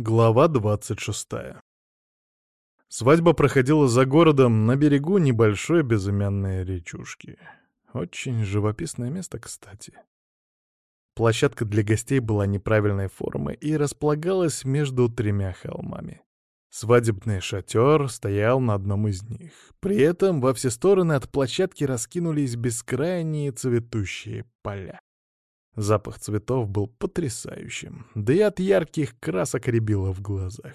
Глава 26. Свадьба проходила за городом на берегу небольшой безымянной речушки. Очень живописное место, кстати. Площадка для гостей была неправильной формы и располагалась между тремя холмами. Свадебный шатер стоял на одном из них. При этом во все стороны от площадки раскинулись бескрайние цветущие поля. Запах цветов был потрясающим, да и от ярких красок рябило в глазах.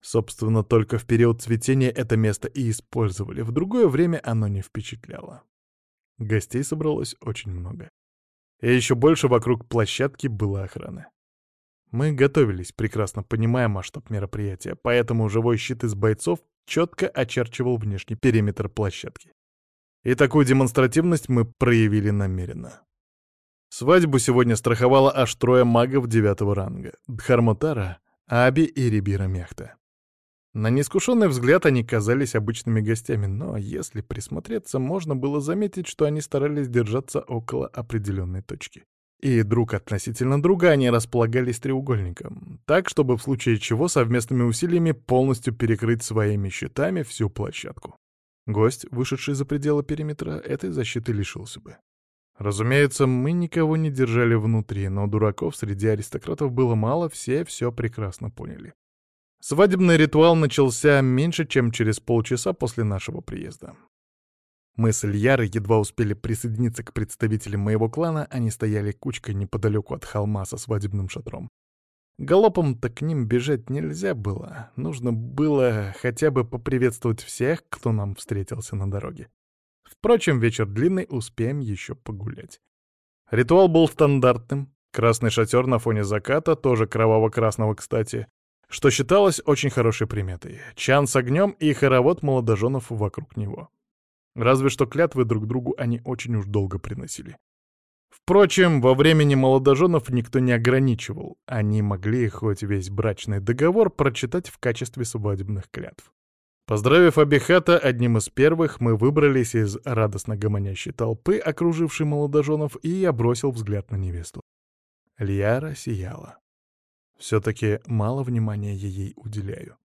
Собственно, только в период цветения это место и использовали, в другое время оно не впечатляло. Гостей собралось очень много. И еще больше вокруг площадки было охраны. Мы готовились, прекрасно понимая масштаб мероприятия, поэтому живой щит из бойцов четко очерчивал внешний периметр площадки. И такую демонстративность мы проявили намеренно. Свадьбу сегодня страховало аж трое магов девятого ранга — Дхармотара, Аби и Рибира Мехта. На неискушенный взгляд они казались обычными гостями, но если присмотреться, можно было заметить, что они старались держаться около определенной точки. И друг относительно друга они располагались треугольником, так, чтобы в случае чего совместными усилиями полностью перекрыть своими щитами всю площадку. Гость, вышедший за пределы периметра, этой защиты лишился бы. Разумеется, мы никого не держали внутри, но дураков среди аристократов было мало, все все прекрасно поняли. Свадебный ритуал начался меньше, чем через полчаса после нашего приезда. Мы с Ильярой едва успели присоединиться к представителям моего клана, они стояли кучкой неподалеку от холма со свадебным шатром. Галопом-то к ним бежать нельзя было, нужно было хотя бы поприветствовать всех, кто нам встретился на дороге. Впрочем, вечер длинный, успеем еще погулять. Ритуал был стандартным. Красный шатер на фоне заката, тоже кроваво-красного, кстати, что считалось очень хорошей приметой. Чан с огнем и хоровод молодоженов вокруг него. Разве что клятвы друг другу они очень уж долго приносили. Впрочем, во времени молодоженов никто не ограничивал, они могли хоть весь брачный договор прочитать в качестве свадебных клятв. Поздравив Абихата одним из первых, мы выбрались из радостно гомонящей толпы, окружившей молодоженов, и я бросил взгляд на невесту. Льяра сияла. Все-таки мало внимания я ей уделяю.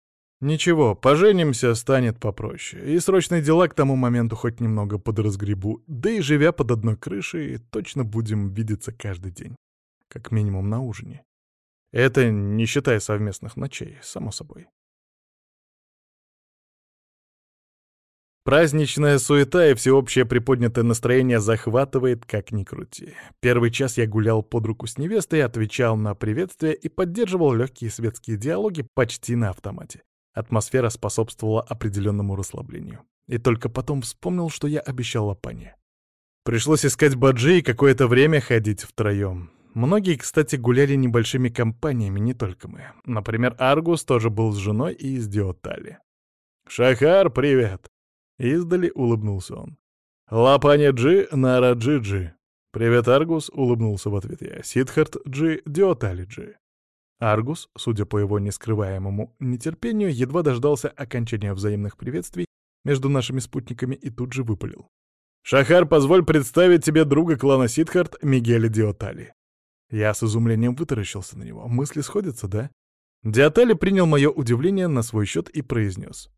Ничего, поженимся, станет попроще, и срочные дела к тому моменту хоть немного подразгребу, да и живя под одной крышей, точно будем видеться каждый день. Как минимум на ужине. Это не считая совместных ночей, само собой. Праздничная суета и всеобщее приподнятое настроение захватывает, как ни крути. Первый час я гулял под руку с невестой, отвечал на приветствия и поддерживал легкие светские диалоги почти на автомате. Атмосфера способствовала определенному расслаблению. И только потом вспомнил, что я обещал Лапане. Пришлось искать баджи и какое-то время ходить втроем. Многие, кстати, гуляли небольшими компаниями, не только мы. Например, Аргус тоже был с женой и из Диотали. «Шахар, привет!» Издали улыбнулся он. «Лапаня Джи, Нара Джи Джи». «Привет, Аргус», — улыбнулся в ответ я. «Сидхарт Джи, Диотали Джи». Аргус, судя по его нескрываемому нетерпению, едва дождался окончания взаимных приветствий между нашими спутниками и тут же выпалил. «Шахар, позволь представить тебе друга клана Сидхарт Мигеля Диотали». Я с изумлением вытаращился на него. Мысли сходятся, да? Диотали принял мое удивление на свой счет и произнес.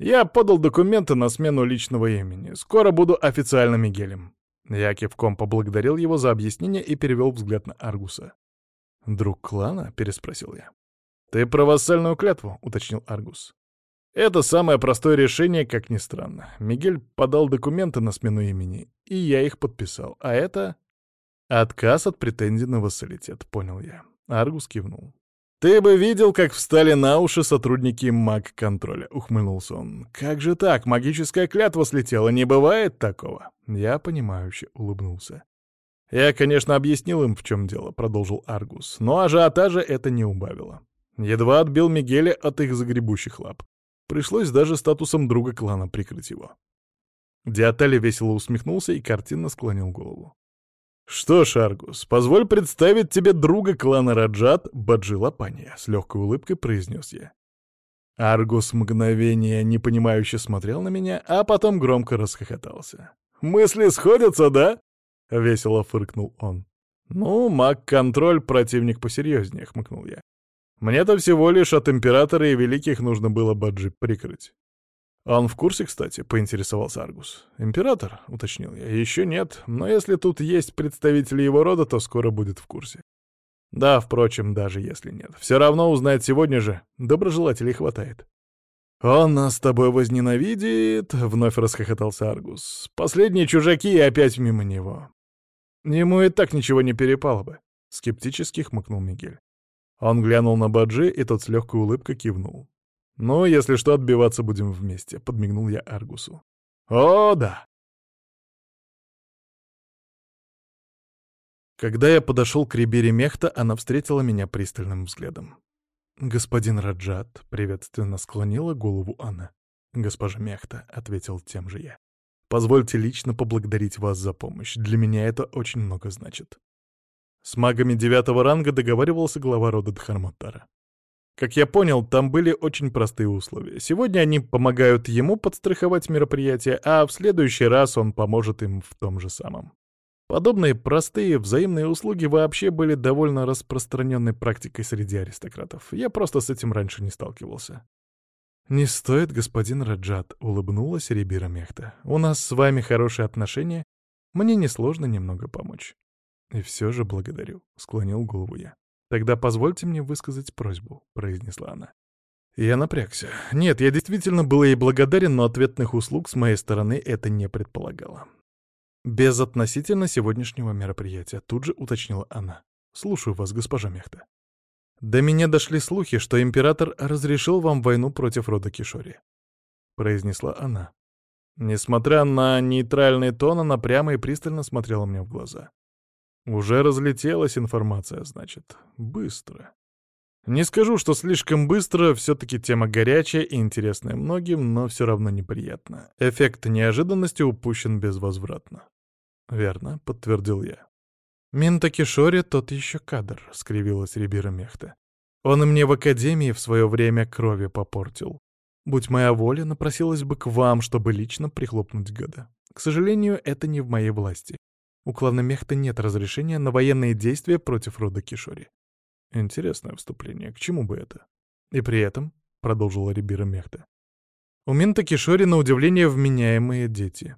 Я подал документы на смену личного имени. Скоро буду официально Мигелем. Я кивком поблагодарил его за объяснение и перевел взгляд на Аргуса. «Друг клана?» — переспросил я. «Ты про вассальную клятву», — уточнил Аргус. «Это самое простое решение, как ни странно. Мигель подал документы на смену имени, и я их подписал. А это...» «Отказ от претензий на вассалитет», — понял я. Аргус кивнул. «Ты бы видел, как встали на уши сотрудники маг-контроля», — ухмыльнулся он. «Как же так? Магическая клятва слетела, не бывает такого?» Я понимающе улыбнулся. «Я, конечно, объяснил им, в чем дело», — продолжил Аргус, но ажиотажа это не убавило. Едва отбил Мигеля от их загребущих лап. Пришлось даже статусом друга клана прикрыть его. Диатали весело усмехнулся и картинно склонил голову. «Что ж, Аргус, позволь представить тебе друга клана Раджат Баджи Лапания», — с легкой улыбкой произнес я. Аргус мгновение непонимающе смотрел на меня, а потом громко расхохотался. «Мысли сходятся, да?» — весело фыркнул он. «Ну, маг-контроль — противник посерьезнее», — хмыкнул я. Мне-то всего лишь от императора и великих нужно было Баджи прикрыть. «Он в курсе, кстати?» — поинтересовался Аргус. «Император?» — уточнил я. «Еще нет, но если тут есть представители его рода, то скоро будет в курсе». «Да, впрочем, даже если нет. Все равно узнает сегодня же. Доброжелателей хватает». «Он нас с тобой возненавидит», — вновь расхохотался Аргус. «Последние чужаки и опять мимо него». «Ему и так ничего не перепало бы», — скептически хмыкнул Мигель. Он глянул на Баджи, и тот с легкой улыбкой кивнул. «Ну, если что, отбиваться будем вместе», — подмигнул я Аргусу. «О, да!» Когда я подошел к Рибере Мехта, она встретила меня пристальным взглядом. «Господин Раджат», — приветственно склонила голову она. «Госпожа Мехта», — ответил тем же я. «Позвольте лично поблагодарить вас за помощь. Для меня это очень много значит». С магами девятого ранга договаривался глава рода Дхарматара. Как я понял, там были очень простые условия. Сегодня они помогают ему подстраховать мероприятие, а в следующий раз он поможет им в том же самом. Подобные простые взаимные услуги вообще были довольно распространенной практикой среди аристократов. Я просто с этим раньше не сталкивался. «Не стоит, господин Раджат», — улыбнулась Рибира Мехта. «У нас с вами хорошие отношения. Мне несложно немного помочь». «И все же благодарю», — склонил голову я. «Тогда позвольте мне высказать просьбу», — произнесла она. Я напрягся. Нет, я действительно был ей благодарен, но ответных услуг с моей стороны это не предполагало. Без относительно сегодняшнего мероприятия, тут же уточнила она. Слушаю вас, госпожа Мехта. До меня дошли слухи, что император разрешил вам войну против рода Кишори. Произнесла она. Несмотря на нейтральный тон, она прямо и пристально смотрела мне в глаза. Уже разлетелась информация, значит. Быстро. Не скажу, что слишком быстро, все-таки тема горячая и интересная многим, но все равно неприятно. Эффект неожиданности упущен безвозвратно. «Верно», — подтвердил я. «Минта Кишори тот еще кадр», — скривилась Рибира Мехта. «Он и мне в академии в свое время крови попортил. Будь моя воля, напросилась бы к вам, чтобы лично прихлопнуть года. К сожалению, это не в моей власти. У клана Мехта нет разрешения на военные действия против рода Кишори. Интересное вступление. К чему бы это? И при этом, — продолжила Рибира Мехта, — у Минта Кишори, на удивление, вменяемые дети.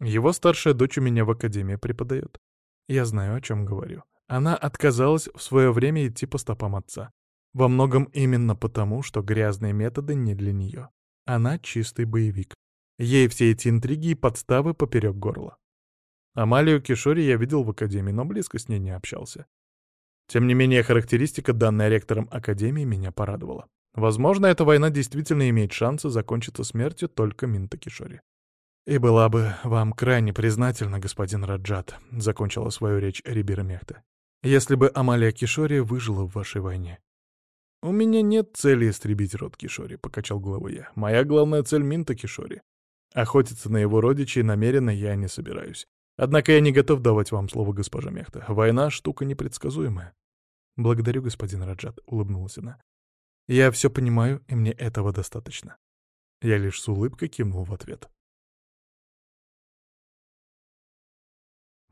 Его старшая дочь у меня в академии преподает. Я знаю, о чем говорю. Она отказалась в свое время идти по стопам отца. Во многом именно потому, что грязные методы не для нее. Она чистый боевик. Ей все эти интриги и подставы поперек горла. Амалию Кишори я видел в академии, но близко с ней не общался. Тем не менее, характеристика, данная ректором Академии, меня порадовала. Возможно, эта война действительно имеет шансы закончиться смертью только Минта Кишори. «И была бы вам крайне признательна, господин Раджат», — закончила свою речь Рибера Мехта, «если бы Амалия Кишори выжила в вашей войне». «У меня нет цели истребить род Кишори», — покачал головой я. «Моя главная цель — Минта Кишори. Охотиться на его родичей намеренно я не собираюсь. Однако я не готов давать вам слово, госпожа Мехта. Война — штука непредсказуемая. Благодарю, господин Раджат, — улыбнулась она. Я все понимаю, и мне этого достаточно. Я лишь с улыбкой кивнул в ответ.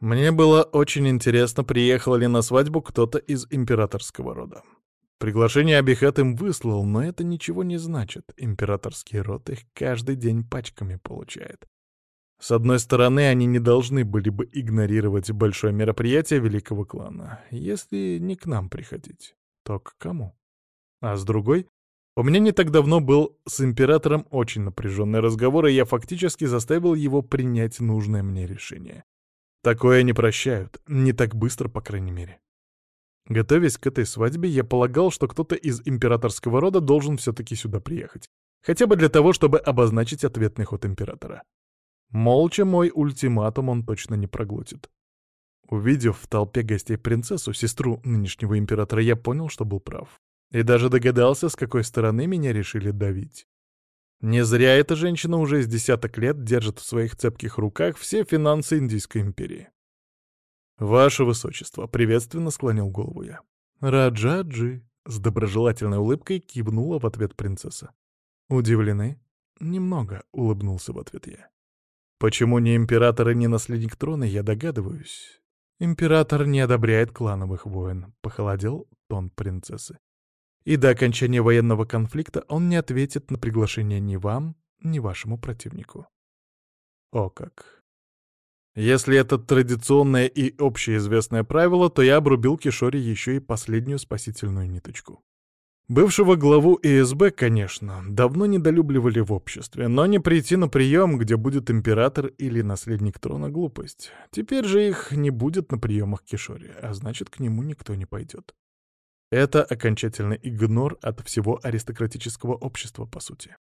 Мне было очень интересно, приехал ли на свадьбу кто-то из императорского рода. Приглашение Абихат им выслал, но это ничего не значит. Императорский род их каждый день пачками получает. С одной стороны, они не должны были бы игнорировать большое мероприятие великого клана. Если не к нам приходить, то к кому? А с другой, у меня не так давно был с императором очень напряженный разговор, и я фактически заставил его принять нужное мне решение. Такое не прощают, не так быстро, по крайней мере. Готовясь к этой свадьбе, я полагал, что кто-то из императорского рода должен все-таки сюда приехать. Хотя бы для того, чтобы обозначить ответный ход императора. Молча мой ультиматум он точно не проглотит. Увидев в толпе гостей принцессу, сестру нынешнего императора, я понял, что был прав. И даже догадался, с какой стороны меня решили давить. Не зря эта женщина уже с десяток лет держит в своих цепких руках все финансы Индийской империи. «Ваше Высочество», — приветственно склонил голову я. «Раджаджи», — с доброжелательной улыбкой кивнула в ответ принцесса. «Удивлены?» «Немного», — улыбнулся в ответ я. Почему не император и не наследник трона, я догадываюсь. Император не одобряет клановых войн, — похолодел тон принцессы. И до окончания военного конфликта он не ответит на приглашение ни вам, ни вашему противнику. О как. Если это традиционное и общеизвестное правило, то я обрубил Кишоре еще и последнюю спасительную ниточку. Бывшего главу ИСБ, конечно, давно недолюбливали в обществе, но не прийти на прием, где будет император или наследник трона — глупость. Теперь же их не будет на приемах Кишори, а значит, к нему никто не пойдет. Это окончательный игнор от всего аристократического общества, по сути.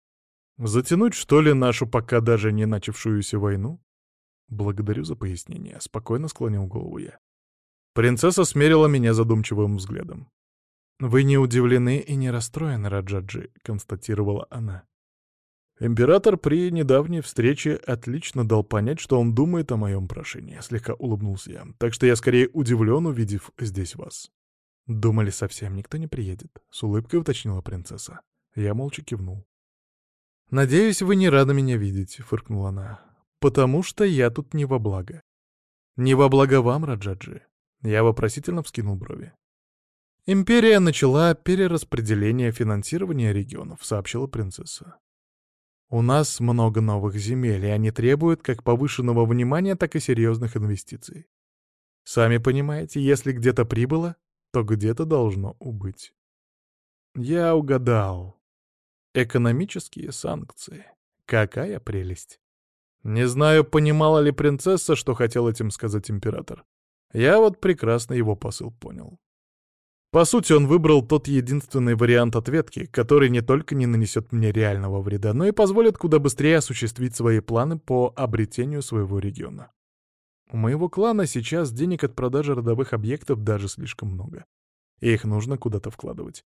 Затянуть, что ли, нашу пока даже не начавшуюся войну? Благодарю за пояснение, спокойно склонил голову я. Принцесса смерила меня задумчивым взглядом. «Вы не удивлены и не расстроены, Раджаджи», — констатировала она. Император при недавней встрече отлично дал понять, что он думает о моем прошении. Слегка улыбнулся я. Так что я скорее удивлен, увидев здесь вас. Думали, совсем никто не приедет. С улыбкой уточнила принцесса. Я молча кивнул. «Надеюсь, вы не рады меня видеть», — фыркнула она. «Потому что я тут не во благо». «Не во благо вам, Раджаджи». Я вопросительно вскинул брови. «Империя начала перераспределение финансирования регионов», — сообщила принцесса. «У нас много новых земель, и они требуют как повышенного внимания, так и серьезных инвестиций. Сами понимаете, если где-то прибыло, то где-то должно убыть». Я угадал. Экономические санкции. Какая прелесть. Не знаю, понимала ли принцесса, что хотел этим сказать император. Я вот прекрасно его посыл понял. По сути, он выбрал тот единственный вариант ответки, который не только не нанесет мне реального вреда, но и позволит куда быстрее осуществить свои планы по обретению своего региона. У моего клана сейчас денег от продажи родовых объектов даже слишком много. И их нужно куда-то вкладывать.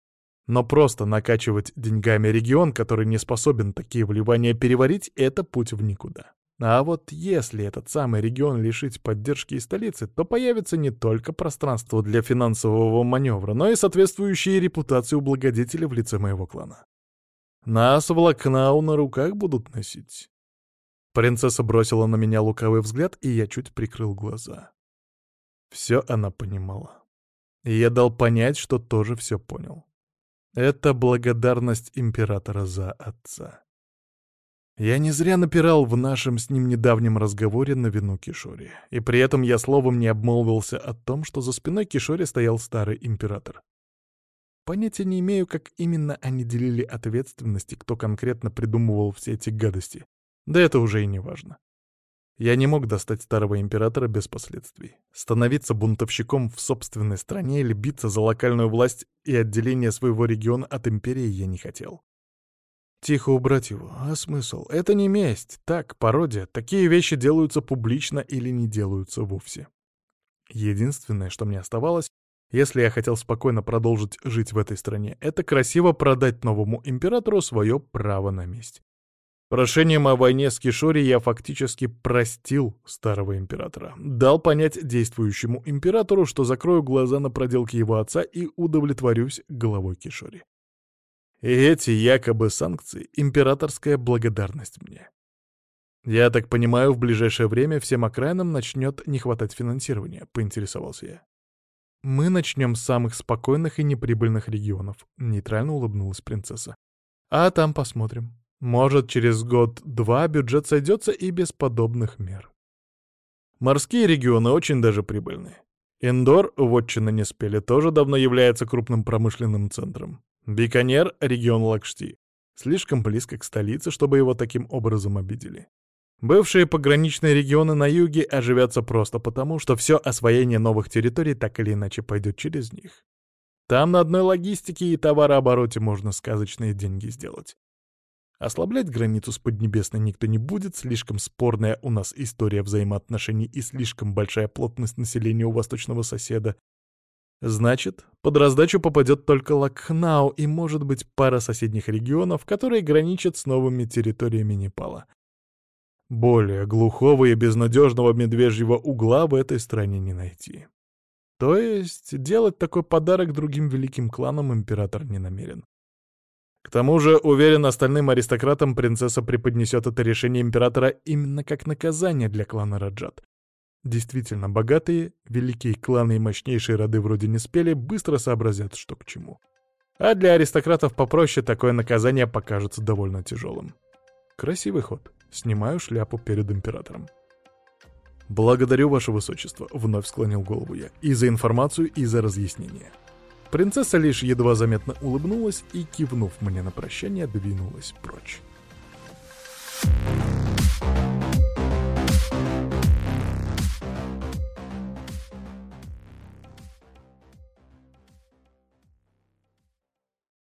Но просто накачивать деньгами регион, который не способен такие вливания переварить, это путь в никуда. А вот если этот самый регион лишить поддержки из столицы, то появится не только пространство для финансового маневра, но и соответствующие репутации у благодетеля в лице моего клана. Нас в Лакнау на руках будут носить. Принцесса бросила на меня лукавый взгляд, и я чуть прикрыл глаза. Все она понимала. И я дал понять, что тоже все понял. Это благодарность императора за отца. Я не зря напирал в нашем с ним недавнем разговоре на вину Кишори, и при этом я словом не обмолвился о том, что за спиной Кишори стоял старый император. Понятия не имею, как именно они делили ответственности, кто конкретно придумывал все эти гадости. Да это уже и не важно. Я не мог достать старого императора без последствий. Становиться бунтовщиком в собственной стране или биться за локальную власть и отделение своего региона от империи я не хотел. Тихо убрать его. А смысл? Это не месть. Так, пародия. Такие вещи делаются публично или не делаются вовсе. Единственное, что мне оставалось, если я хотел спокойно продолжить жить в этой стране, это красиво продать новому императору свое право на месть. Прошением о войне с Кишори я фактически простил старого императора. Дал понять действующему императору, что закрою глаза на проделки его отца и удовлетворюсь головой Кишори. И эти якобы санкции — императорская благодарность мне. Я так понимаю, в ближайшее время всем окраинам начнет не хватать финансирования, поинтересовался я. Мы начнем с самых спокойных и неприбыльных регионов, нейтрально улыбнулась принцесса. А там посмотрим. Может, через год-два бюджет сойдется и без подобных мер. Морские регионы очень даже прибыльные. Индор, вотчина Неспели, тоже давно является крупным промышленным центром. Биканер — регион Лакшти. Слишком близко к столице, чтобы его таким образом обидели. Бывшие пограничные регионы на юге оживятся просто потому, что все освоение новых территорий так или иначе пойдет через них. Там на одной логистике и товарообороте можно сказочные деньги сделать. Ослаблять границу с Поднебесной никто не будет, слишком спорная у нас история взаимоотношений и слишком большая плотность населения у восточного соседа, Значит, под раздачу попадет только Лакхнау и, может быть, пара соседних регионов, которые граничат с новыми территориями Непала. Более глухого и безнадежного медвежьего угла в этой стране не найти. То есть делать такой подарок другим великим кланам император не намерен. К тому же, уверен, остальным аристократам принцесса преподнесет это решение императора именно как наказание для клана Раджат, Действительно, богатые, великие кланы и мощнейшие роды вроде не спели, быстро сообразят, что к чему. А для аристократов попроще такое наказание покажется довольно тяжелым. Красивый ход. Снимаю шляпу перед императором. «Благодарю, ваше высочество», — вновь склонил голову я, — «и за информацию, и за разъяснение». Принцесса лишь едва заметно улыбнулась и, кивнув мне на прощание, двинулась прочь.